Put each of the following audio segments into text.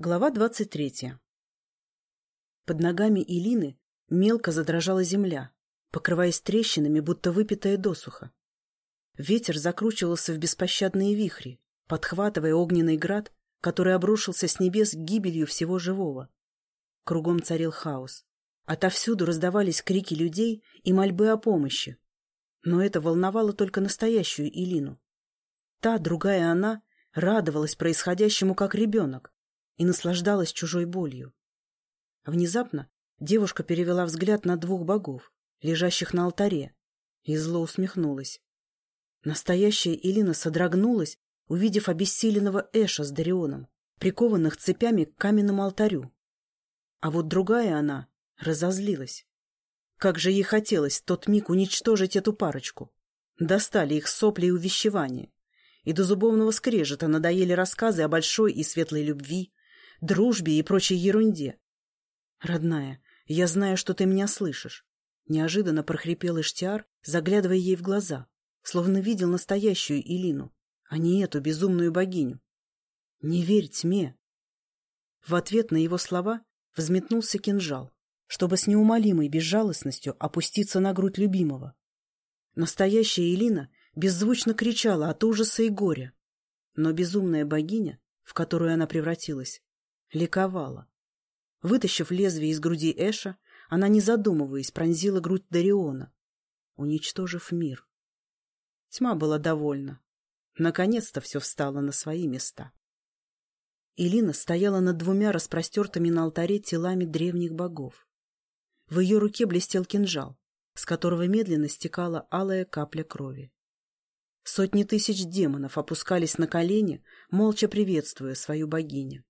Глава двадцать третья. Под ногами Илины мелко задрожала земля, покрываясь трещинами, будто выпитая досуха. Ветер закручивался в беспощадные вихри, подхватывая огненный град, который обрушился с небес гибелью всего живого. Кругом царил хаос. Отовсюду раздавались крики людей и мольбы о помощи. Но это волновало только настоящую Илину. Та, другая она, радовалась происходящему как ребенок, и наслаждалась чужой болью. Внезапно девушка перевела взгляд на двух богов, лежащих на алтаре, и зло усмехнулась. Настоящая Илина содрогнулась, увидев обессиленного Эша с Дарионом, прикованных цепями к каменному алтарю. А вот другая она разозлилась. Как же ей хотелось в тот миг уничтожить эту парочку. Достали их сопли и увещевания. И до зубовного скрежета надоели рассказы о большой и светлой любви, дружбе и прочей ерунде. «Родная, я знаю, что ты меня слышишь», — неожиданно прохрипел Иштиар, заглядывая ей в глаза, словно видел настоящую Илину, а не эту безумную богиню. «Не верь тьме!» В ответ на его слова взметнулся кинжал, чтобы с неумолимой безжалостностью опуститься на грудь любимого. Настоящая Илина беззвучно кричала от ужаса и горя, но безумная богиня, в которую она превратилась, ликовала. Вытащив лезвие из груди Эша, она, не задумываясь, пронзила грудь Дариона, уничтожив мир. Тьма была довольна. Наконец-то все встало на свои места. Илина стояла над двумя распростертыми на алтаре телами древних богов. В ее руке блестел кинжал, с которого медленно стекала алая капля крови. Сотни тысяч демонов опускались на колени, молча приветствуя свою богиню.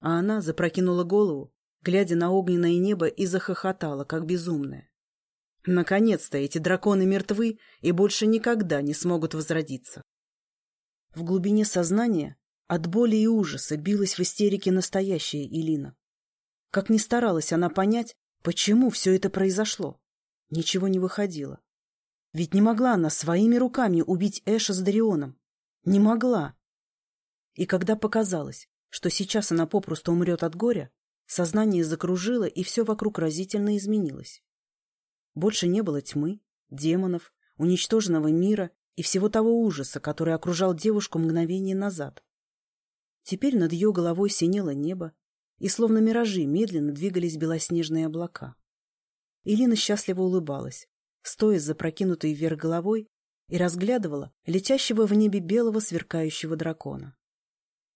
А она запрокинула голову, глядя на огненное небо, и захохотала, как безумная. Наконец-то эти драконы мертвы и больше никогда не смогут возродиться. В глубине сознания от боли и ужаса билась в истерике настоящая Илина. Как ни старалась она понять, почему все это произошло, ничего не выходило. Ведь не могла она своими руками убить Эша с Дарионом. Не могла. И когда показалось, что сейчас она попросту умрет от горя, сознание закружило, и все вокруг разительно изменилось. Больше не было тьмы, демонов, уничтоженного мира и всего того ужаса, который окружал девушку мгновение назад. Теперь над ее головой синело небо, и словно миражи медленно двигались белоснежные облака. Илина счастливо улыбалась, стоя с запрокинутой вверх головой, и разглядывала летящего в небе белого сверкающего дракона.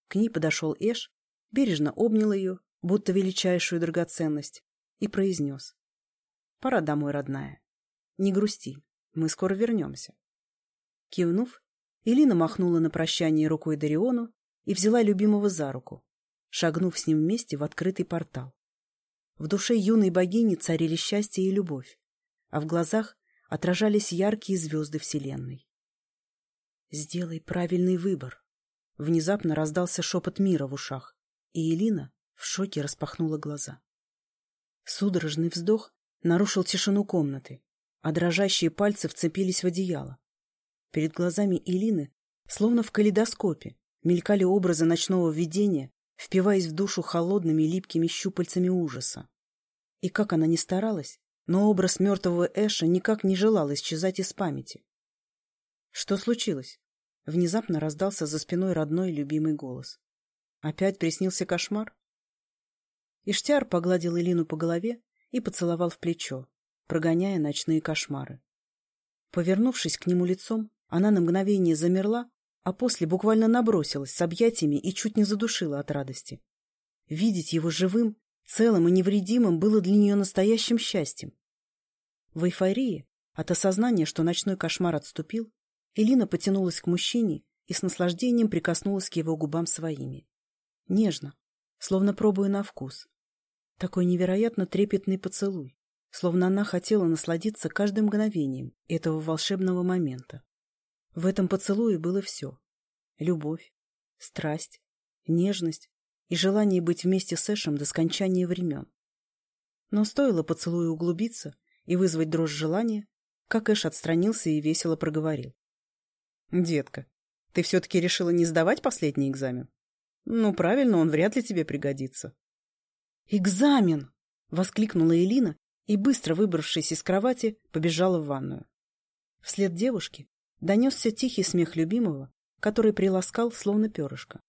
К ней подошел Эш, бережно обнял ее, будто величайшую драгоценность, и произнес. — Пора домой, родная. Не грусти, мы скоро вернемся. Кивнув, Элина махнула на прощание рукой Дариону и взяла любимого за руку, шагнув с ним вместе в открытый портал. В душе юной богини царили счастье и любовь, а в глазах отражались яркие звезды Вселенной. «Сделай правильный выбор», Внезапно раздался шепот мира в ушах, и Элина в шоке распахнула глаза. Судорожный вздох нарушил тишину комнаты, а дрожащие пальцы вцепились в одеяло. Перед глазами Элины, словно в калейдоскопе, мелькали образы ночного видения, впиваясь в душу холодными липкими щупальцами ужаса. И как она ни старалась, но образ мертвого Эша никак не желал исчезать из памяти. Что случилось? Внезапно раздался за спиной родной любимый голос. Опять приснился кошмар? Иштяр погладил Элину по голове и поцеловал в плечо, прогоняя ночные кошмары. Повернувшись к нему лицом, она на мгновение замерла, а после буквально набросилась с объятиями и чуть не задушила от радости. Видеть его живым, целым и невредимым было для нее настоящим счастьем. В эйфории, от осознания, что ночной кошмар отступил, Элина потянулась к мужчине и с наслаждением прикоснулась к его губам своими. Нежно, словно пробуя на вкус. Такой невероятно трепетный поцелуй, словно она хотела насладиться каждым мгновением этого волшебного момента. В этом поцелуе было все. Любовь, страсть, нежность и желание быть вместе с Эшем до скончания времен. Но стоило поцелую углубиться и вызвать дрожь желания, как Эш отстранился и весело проговорил. «Детка, ты все-таки решила не сдавать последний экзамен? Ну, правильно, он вряд ли тебе пригодится. «Экзамен!» — воскликнула Элина и, быстро выбравшись из кровати, побежала в ванную. Вслед девушки донесся тихий смех любимого, который приласкал, словно перышко.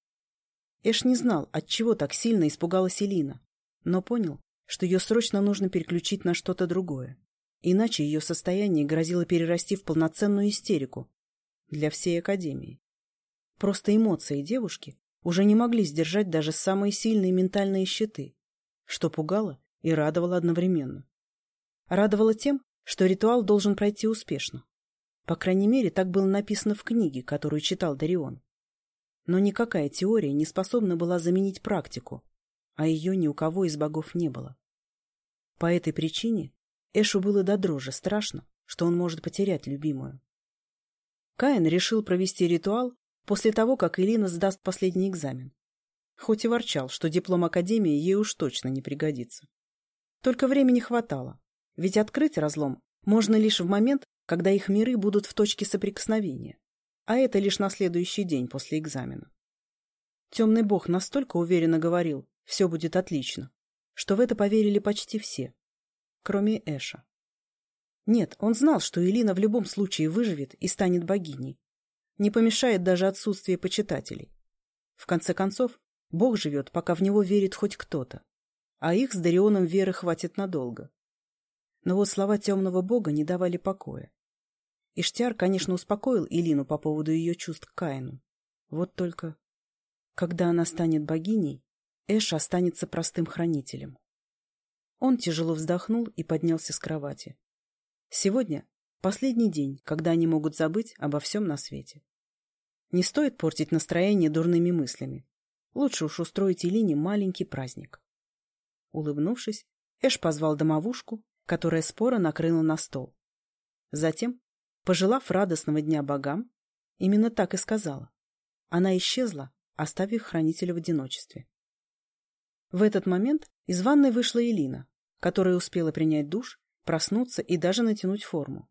Эш не знал, от чего так сильно испугалась Элина, но понял, что ее срочно нужно переключить на что-то другое, иначе ее состояние грозило перерасти в полноценную истерику для всей Академии. Просто эмоции девушки уже не могли сдержать даже самые сильные ментальные щиты, что пугало и радовало одновременно. Радовало тем, что ритуал должен пройти успешно. По крайней мере, так было написано в книге, которую читал Дарион. Но никакая теория не способна была заменить практику, а ее ни у кого из богов не было. По этой причине Эшу было до дрожи страшно, что он может потерять любимую. Каин решил провести ритуал после того, как Элина сдаст последний экзамен. Хоть и ворчал, что диплом Академии ей уж точно не пригодится. Только времени хватало, ведь открыть разлом можно лишь в момент, когда их миры будут в точке соприкосновения а это лишь на следующий день после экзамена. Темный бог настолько уверенно говорил «все будет отлично», что в это поверили почти все, кроме Эша. Нет, он знал, что Элина в любом случае выживет и станет богиней. Не помешает даже отсутствие почитателей. В конце концов, бог живет, пока в него верит хоть кто-то, а их с Дарионом веры хватит надолго. Но вот слова темного бога не давали покоя. Иштяр, конечно, успокоил Илину по поводу ее чувств к Каину. Вот только, когда она станет богиней, Эш останется простым хранителем. Он тяжело вздохнул и поднялся с кровати. Сегодня последний день, когда они могут забыть обо всем на свете. Не стоит портить настроение дурными мыслями. Лучше уж устроить Илине маленький праздник. Улыбнувшись, Эш позвал домовушку, которая споро накрыла на стол. Затем Пожелав радостного дня богам, именно так и сказала. Она исчезла, оставив хранителя в одиночестве. В этот момент из ванной вышла Элина, которая успела принять душ, проснуться и даже натянуть форму.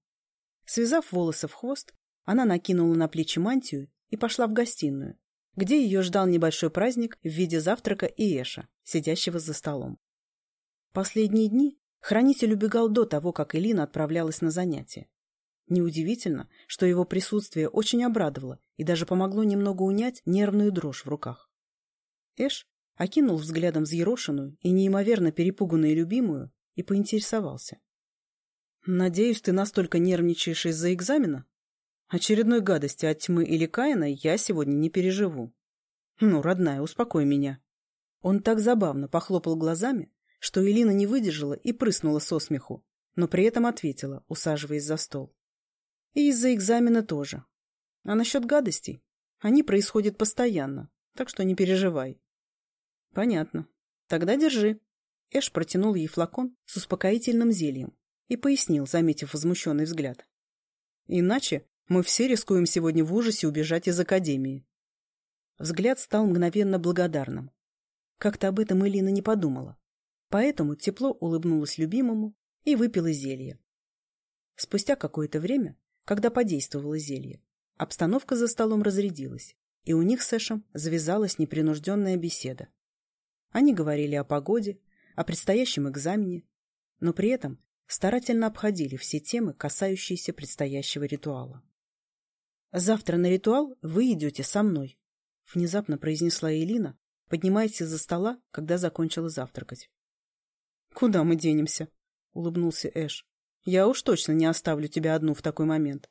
Связав волосы в хвост, она накинула на плечи мантию и пошла в гостиную, где ее ждал небольшой праздник в виде завтрака и Эша, сидящего за столом. Последние дни хранитель убегал до того, как Элина отправлялась на занятия. Неудивительно, что его присутствие очень обрадовало и даже помогло немного унять нервную дрожь в руках. Эш окинул взглядом взъерошенную и неимоверно перепуганную любимую и поинтересовался. «Надеюсь, ты настолько нервничаешь из-за экзамена? Очередной гадости от тьмы или Каина я сегодня не переживу. Ну, родная, успокой меня». Он так забавно похлопал глазами, что Элина не выдержала и прыснула со смеху, но при этом ответила, усаживаясь за стол. И из-за экзамена тоже. А насчет гадостей? Они происходят постоянно, так что не переживай. Понятно. Тогда держи. Эш протянул ей флакон с успокоительным зельем и пояснил, заметив возмущенный взгляд. Иначе мы все рискуем сегодня в ужасе убежать из академии. Взгляд стал мгновенно благодарным. Как-то об этом Элина не подумала. Поэтому тепло улыбнулась любимому и выпила зелье. Спустя какое-то время когда подействовало зелье. Обстановка за столом разрядилась, и у них с Эшем завязалась непринужденная беседа. Они говорили о погоде, о предстоящем экзамене, но при этом старательно обходили все темы, касающиеся предстоящего ритуала. «Завтра на ритуал вы идете со мной», — внезапно произнесла Элина, поднимаясь из-за стола, когда закончила завтракать. «Куда мы денемся?» — улыбнулся Эш. Я уж точно не оставлю тебя одну в такой момент.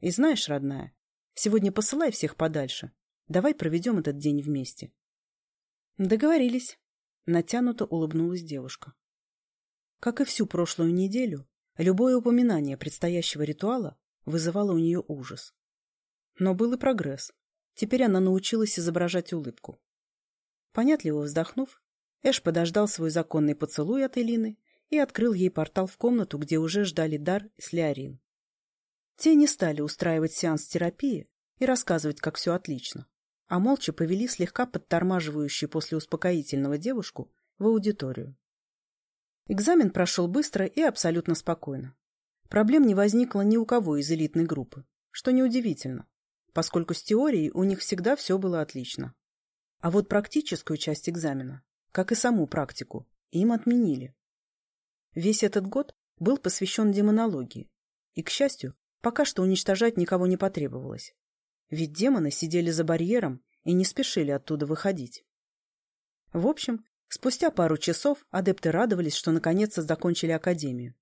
И знаешь, родная, сегодня посылай всех подальше. Давай проведем этот день вместе. Договорились. Натянуто улыбнулась девушка. Как и всю прошлую неделю, любое упоминание предстоящего ритуала вызывало у нее ужас. Но был и прогресс. Теперь она научилась изображать улыбку. Понятливо вздохнув, Эш подождал свой законный поцелуй от Элины и открыл ей портал в комнату, где уже ждали Дар с Леорин. Те не стали устраивать сеанс терапии и рассказывать, как все отлично, а молча повели слегка подтормаживающую после успокоительного девушку в аудиторию. Экзамен прошел быстро и абсолютно спокойно. Проблем не возникло ни у кого из элитной группы, что неудивительно, поскольку с теорией у них всегда все было отлично. А вот практическую часть экзамена, как и саму практику, им отменили. Весь этот год был посвящен демонологии, и, к счастью, пока что уничтожать никого не потребовалось. Ведь демоны сидели за барьером и не спешили оттуда выходить. В общем, спустя пару часов адепты радовались, что наконец-то закончили академию.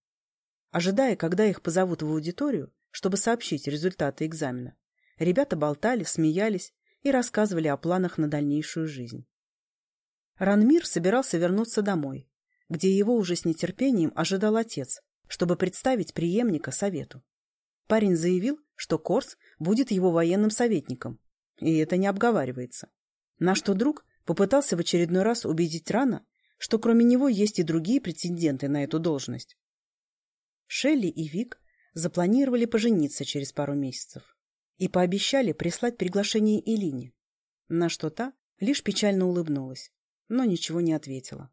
Ожидая, когда их позовут в аудиторию, чтобы сообщить результаты экзамена, ребята болтали, смеялись и рассказывали о планах на дальнейшую жизнь. Ранмир собирался вернуться домой, где его уже с нетерпением ожидал отец, чтобы представить преемника совету. Парень заявил, что Корс будет его военным советником, и это не обговаривается. На что друг попытался в очередной раз убедить Рана, что кроме него есть и другие претенденты на эту должность. Шелли и Вик запланировали пожениться через пару месяцев и пообещали прислать приглашение Илине, на что та лишь печально улыбнулась, но ничего не ответила.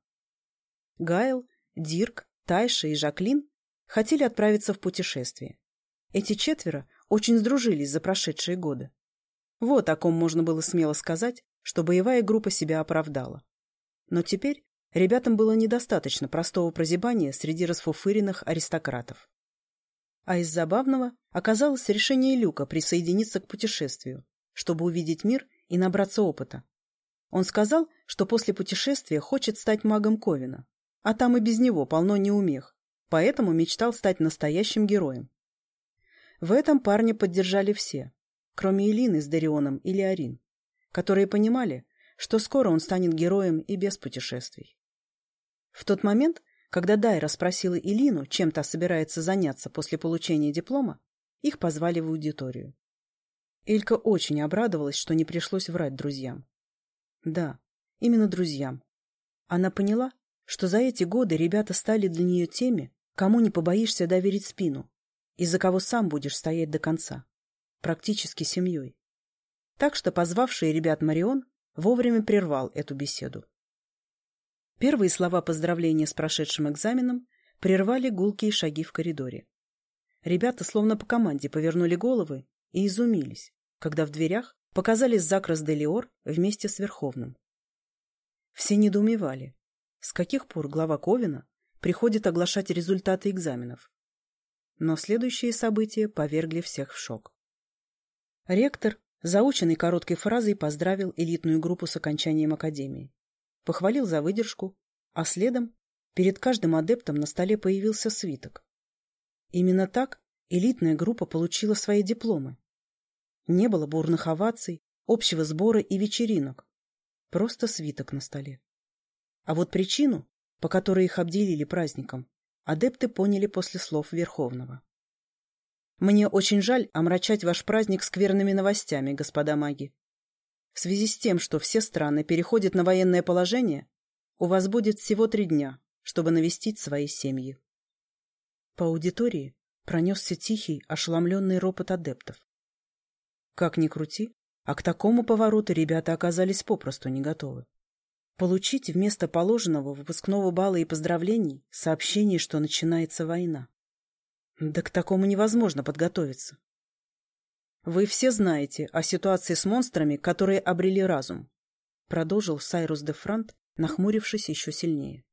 Гайл, Дирк, Тайша и Жаклин хотели отправиться в путешествие. Эти четверо очень сдружились за прошедшие годы. Вот о ком можно было смело сказать, что боевая группа себя оправдала. Но теперь ребятам было недостаточно простого прозябания среди расфуфыренных аристократов. А из забавного оказалось решение Люка присоединиться к путешествию, чтобы увидеть мир и набраться опыта. Он сказал, что после путешествия хочет стать магом Ковина, а там и без него полно неумех, поэтому мечтал стать настоящим героем. В этом парня поддержали все, кроме Элины с Дарионом и Леорин, которые понимали, что скоро он станет героем и без путешествий. В тот момент, когда Дайра спросила Илину, чем та собирается заняться после получения диплома, их позвали в аудиторию. Элька очень обрадовалась, что не пришлось врать друзьям. Да, именно друзьям. Она поняла, что за эти годы ребята стали для нее теми, кому не побоишься доверить спину, и за кого сам будешь стоять до конца, практически семьей. Так что позвавший ребят Марион вовремя прервал эту беседу. Первые слова поздравления с прошедшим экзаменом прервали гулкие шаги в коридоре. Ребята словно по команде повернули головы и изумились, когда в дверях показались Закрас де Леор вместе с Верховным. Все недоумевали, с каких пор глава Ковина приходит оглашать результаты экзаменов. Но следующие события повергли всех в шок. Ректор, заученный короткой фразой, поздравил элитную группу с окончанием академии. Похвалил за выдержку, а следом перед каждым адептом на столе появился свиток. Именно так элитная группа получила свои дипломы. Не было бурных оваций, общего сбора и вечеринок. Просто свиток на столе. А вот причину, по которой их обделили праздником, адепты поняли после слов Верховного. «Мне очень жаль омрачать ваш праздник скверными новостями, господа маги. В связи с тем, что все страны переходят на военное положение, у вас будет всего три дня, чтобы навестить свои семьи». По аудитории пронесся тихий, ошеломленный ропот адептов. Как ни крути, а к такому повороту ребята оказались попросту не готовы. Получить вместо положенного выпускного балла и поздравлений сообщение, что начинается война. Да к такому невозможно подготовиться. Вы все знаете о ситуации с монстрами, которые обрели разум, продолжил Сайрус де Франт, нахмурившись еще сильнее.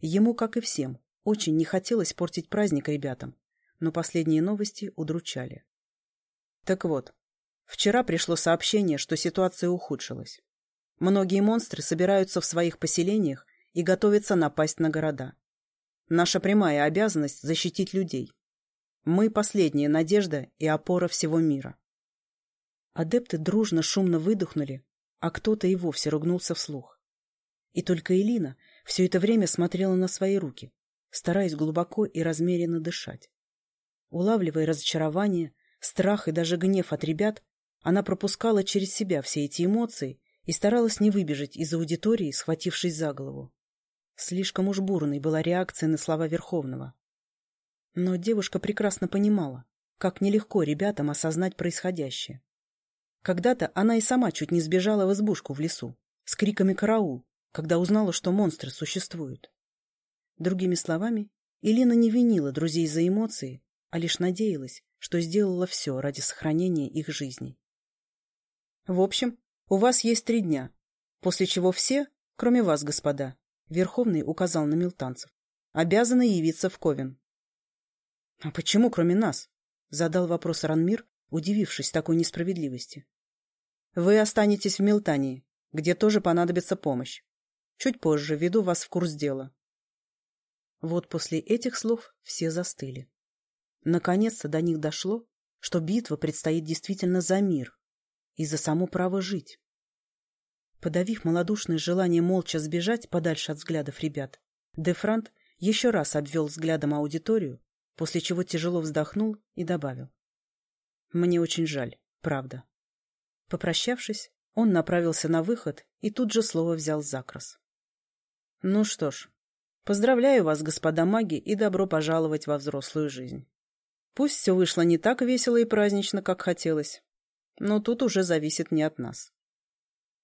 Ему, как и всем, очень не хотелось портить праздник ребятам, но последние новости удручали. Так вот, вчера пришло сообщение, что ситуация ухудшилась. Многие монстры собираются в своих поселениях и готовятся напасть на города. Наша прямая обязанность – защитить людей. Мы – последняя надежда и опора всего мира. Адепты дружно шумно выдохнули, а кто-то и вовсе ругнулся вслух. И только Элина все это время смотрела на свои руки, стараясь глубоко и размеренно дышать. Улавливая разочарование, страх и даже гнев от ребят, она пропускала через себя все эти эмоции и старалась не выбежать из аудитории, схватившись за голову. Слишком уж бурной была реакция на слова Верховного. Но девушка прекрасно понимала, как нелегко ребятам осознать происходящее. Когда-то она и сама чуть не сбежала в избушку в лесу, с криками «Караул!», когда узнала, что монстры существуют. Другими словами, Елена не винила друзей за эмоции, а лишь надеялась, что сделала все ради сохранения их жизней. В общем, у вас есть три дня. после чего все, кроме вас, господа, Верховный указал на милтанцев, обязаны явиться в Ковен. — А почему кроме нас? — задал вопрос Ранмир, удивившись такой несправедливости. — Вы останетесь в Милтании, где тоже понадобится помощь. Чуть позже веду вас в курс дела. Вот после этих слов все застыли. Наконец-то до них дошло, что битва предстоит действительно за мир и за само право жить. Подавив малодушное желание молча сбежать подальше от взглядов ребят, Дефрант еще раз обвел взглядом аудиторию, после чего тяжело вздохнул и добавил. «Мне очень жаль, правда». Попрощавшись, он направился на выход и тут же слово взял Закрас. «Ну что ж, поздравляю вас, господа маги, и добро пожаловать во взрослую жизнь. Пусть все вышло не так весело и празднично, как хотелось, но тут уже зависит не от нас».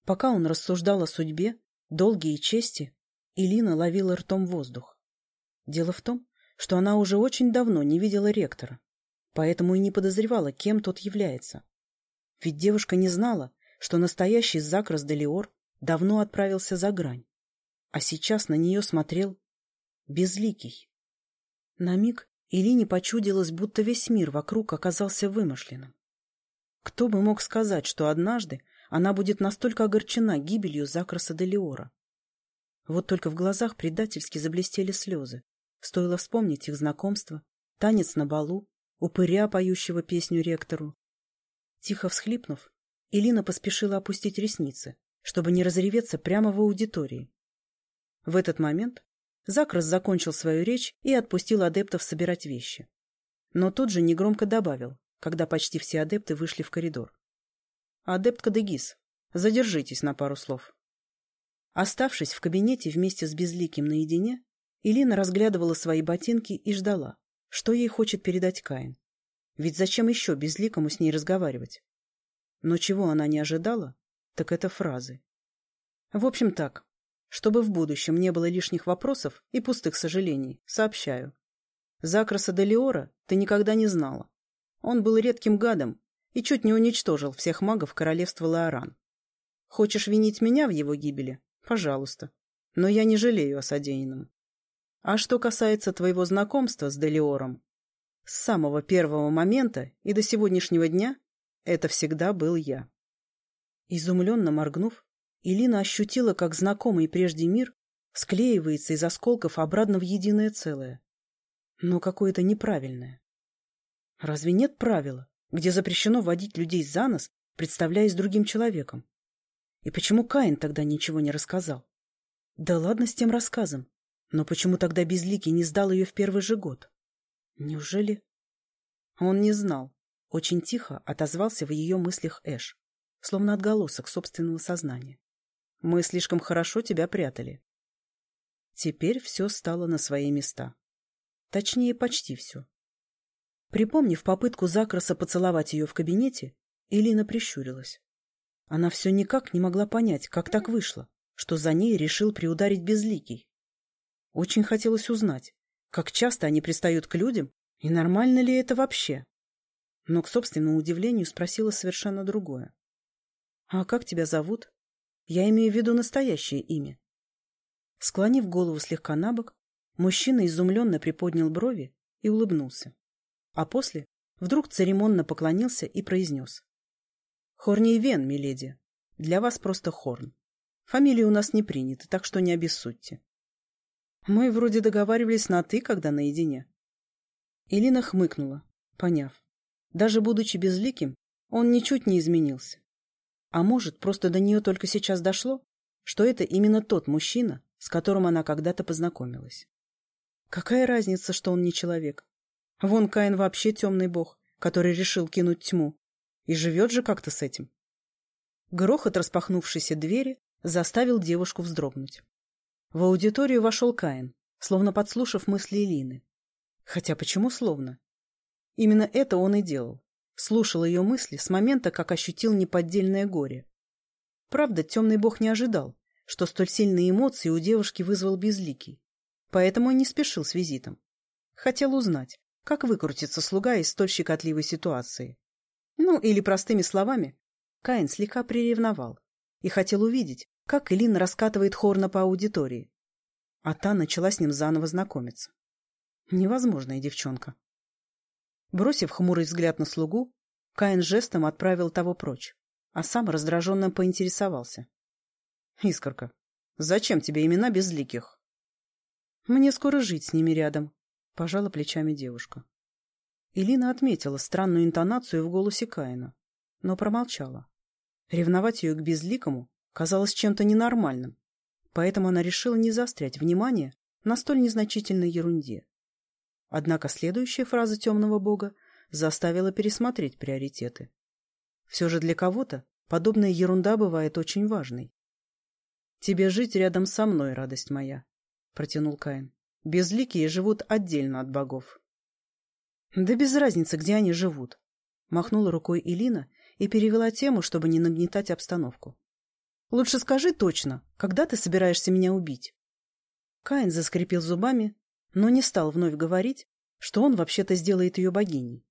Пока он рассуждал о судьбе, долге и чести, Илина ловила ртом воздух. Дело в том, что она уже очень давно не видела ректора, поэтому и не подозревала, кем тот является. Ведь девушка не знала, что настоящий Закрас Делиор давно отправился за грань, а сейчас на нее смотрел безликий. На миг Илине почудилось, будто весь мир вокруг оказался вымышленным. Кто бы мог сказать, что однажды она будет настолько огорчена гибелью Закраса Делиора. Вот только в глазах предательски заблестели слезы. Стоило вспомнить их знакомство, танец на балу, упыря, поющего песню ректору. Тихо всхлипнув, Илина поспешила опустить ресницы, чтобы не разреветься прямо в аудитории. В этот момент Закрас закончил свою речь и отпустил адептов собирать вещи. Но тут же негромко добавил, когда почти все адепты вышли в коридор. «Адепт Кадегис, задержитесь на пару слов». Оставшись в кабинете вместе с Безликим наедине, Илина разглядывала свои ботинки и ждала, что ей хочет передать Каин. Ведь зачем еще Безликому с ней разговаривать? Но чего она не ожидала, так это фразы. В общем так, чтобы в будущем не было лишних вопросов и пустых сожалений, сообщаю. Закраса Делиора ты никогда не знала. Он был редким гадом и чуть не уничтожил всех магов королевства Лаоран. Хочешь винить меня в его гибели? Пожалуйста. Но я не жалею о содеянном. А что касается твоего знакомства с Делиором, с самого первого момента и до сегодняшнего дня это всегда был я. Изумленно моргнув, Илина ощутила, как знакомый прежде мир склеивается из осколков обратно в единое целое. Но какое-то неправильное. Разве нет правила, где запрещено водить людей за нос, представляясь другим человеком. И почему Каин тогда ничего не рассказал? Да ладно с тем рассказом, но почему тогда Безликий не сдал ее в первый же год? Неужели... Он не знал. Очень тихо отозвался в ее мыслях Эш, словно отголосок собственного сознания. Мы слишком хорошо тебя прятали. Теперь все стало на свои места. Точнее, почти все. Припомнив попытку Закраса поцеловать ее в кабинете, Элина прищурилась. Она все никак не могла понять, как так вышло, что за ней решил приударить Безликий. Очень хотелось узнать, как часто они пристают к людям и нормально ли это вообще. Но, к собственному удивлению, спросила совершенно другое. «А как тебя зовут?» «Я имею в виду настоящее имя». Склонив голову слегка на бок, мужчина изумленно приподнял брови и улыбнулся. А после вдруг церемонно поклонился и произнес. «Хорней Вен, миледи. Для вас просто Хорн. Фамилии у нас не приняты, так что не обессудьте». Мы вроде договаривались на «ты», когда наедине. Элина хмыкнула, поняв. Даже будучи безликим, он ничуть не изменился. А может, просто до нее только сейчас дошло, что это именно тот мужчина, с которым она когда-то познакомилась. Какая разница, что он не человек? Вон Каин вообще темный бог, который решил кинуть тьму. И живет же как-то с этим. Грохот распахнувшейся двери заставил девушку вздрогнуть. В аудиторию вошел Каин, словно подслушав мысли Элины. Хотя почему словно? Именно это он и делал. Слушал ее мысли с момента, как ощутил неподдельное горе. Правда, темный бог не ожидал, что столь сильные эмоции у девушки вызвал безликий. Поэтому и не спешил с визитом. Хотел узнать, как выкрутится слуга из столь щекотливой ситуации? Ну, или простыми словами, Каин слегка приревновал и хотел увидеть, как Элина раскатывает Хорна по аудитории. А та начала с ним заново знакомиться. Невозможная девчонка. Бросив хмурый взгляд на слугу, Каин жестом отправил того прочь, а сам раздраженно поинтересовался. — Искорка, зачем тебе имена безликих? — Мне скоро жить с ними рядом, — пожала плечами девушка. Элина отметила странную интонацию в голосе Каина, но промолчала. Ревновать ее к безликому казалось чем-то ненормальным, поэтому она решила не заострять внимание на столь незначительной ерунде. Однако следующая фраза темного бога заставила пересмотреть приоритеты. Все же для кого-то подобная ерунда бывает очень важной. «Тебе жить рядом со мной, радость моя», — протянул Каин. «Безликие живут отдельно от богов». «Да без разницы, где они живут», — махнула рукой Илина и перевела тему, чтобы не нагнетать обстановку. «Лучше скажи точно, когда ты собираешься меня убить?» Каин заскрипел зубами, но не стал вновь говорить, что он вообще-то сделает ее богиней,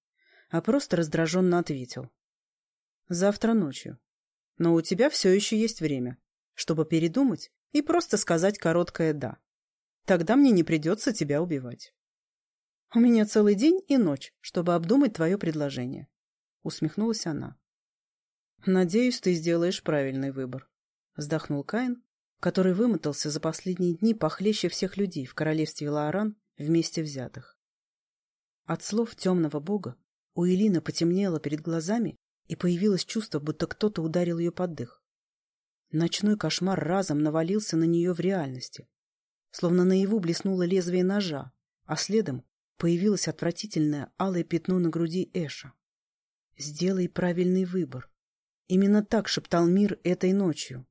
а просто раздраженно ответил. «Завтра ночью. Но у тебя все еще есть время, чтобы передумать и просто сказать короткое «да». Тогда мне не придется тебя убивать». «У меня целый день и ночь, чтобы обдумать твое предложение», — усмехнулась она. «Надеюсь, ты сделаешь правильный выбор», — вздохнул Каин, который вымотался за последние дни похлеще всех людей в королевстве Лааран вместе взятых. От слов темного бога у Элины потемнело перед глазами и появилось чувство, будто кто-то ударил ее под дых. Ночной кошмар разом навалился на нее в реальности. Словно наяву блеснуло лезвие ножа, а следом появилось отвратительное алое пятно на груди Эша. «Сделай правильный выбор». Именно так шептал мир этой ночью.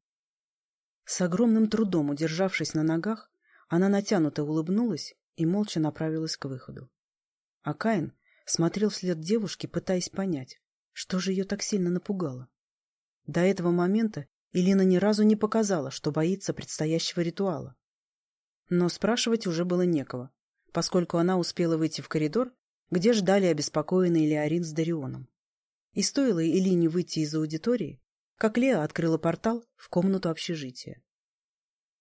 С огромным трудом удержавшись на ногах, она натянуто улыбнулась и молча направилась к выходу. А Каин смотрел вслед девушке, пытаясь понять, что же ее так сильно напугало. До этого момента Илина ни разу не показала, что боится предстоящего ритуала. Но спрашивать уже было некого, поскольку она успела выйти в коридор, где ждали обеспокоенный Леорин с Дарионом. И стоило Илине выйти из аудитории, как Леа открыла портал в комнату общежития.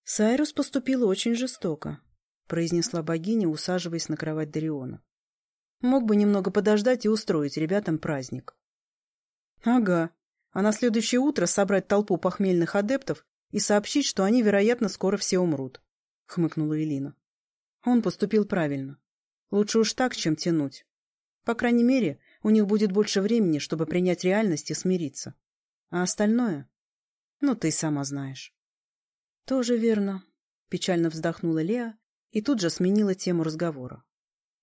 «Сайрус поступила очень жестоко», — произнесла богиня, усаживаясь на кровать Дариона. «Мог бы немного подождать и устроить ребятам праздник». «Ага, а на следующее утро собрать толпу похмельных адептов и сообщить, что они, вероятно, скоро все умрут», — хмыкнула Элина. Он поступил правильно. Лучше уж так, чем тянуть. По крайней мере, у них будет больше времени, чтобы принять реальность и смириться. А остальное? Ну, ты сама знаешь. Тоже верно. Печально вздохнула Леа и тут же сменила тему разговора.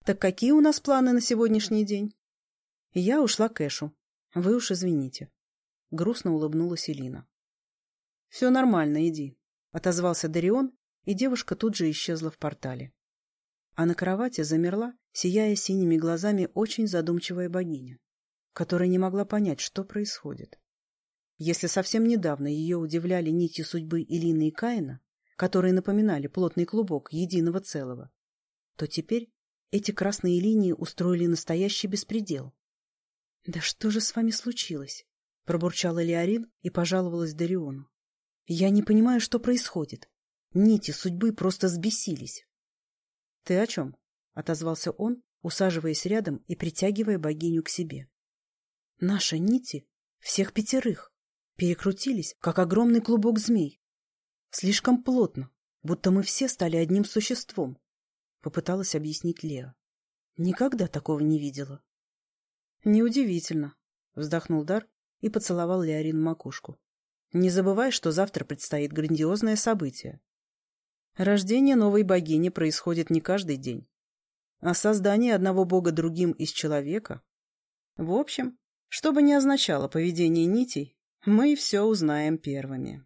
Так какие у нас планы на сегодняшний день? Я ушла к Эшу. Вы уж извините. Грустно улыбнулась Элина. Все нормально, иди. Отозвался Дарион, и девушка тут же исчезла в портале. А на кровати замерла, сияя синими глазами, очень задумчивая богиня, которая не могла понять, что происходит. Если совсем недавно ее удивляли нити судьбы Илины и Каина, которые напоминали плотный клубок единого целого, то теперь эти красные линии устроили настоящий беспредел. — Да что же с вами случилось? — пробурчала Леорин и пожаловалась Дариону. — Я не понимаю, что происходит. Нити судьбы просто сбесились. — Ты о чем? — отозвался он, усаживаясь рядом и притягивая богиню к себе. — Наши нити, всех пятерых, перекрутились, как огромный клубок змей. Слишком плотно, будто мы все стали одним существом, — попыталась объяснить Леа. Никогда такого не видела. — Неудивительно, — вздохнул Дар и поцеловал Леорин макушку. — Не забывай, что завтра предстоит грандиозное событие. Рождение новой богини происходит не каждый день, а создание одного бога другим из человека... В общем, что бы ни означало поведение нитей, мы все узнаем первыми.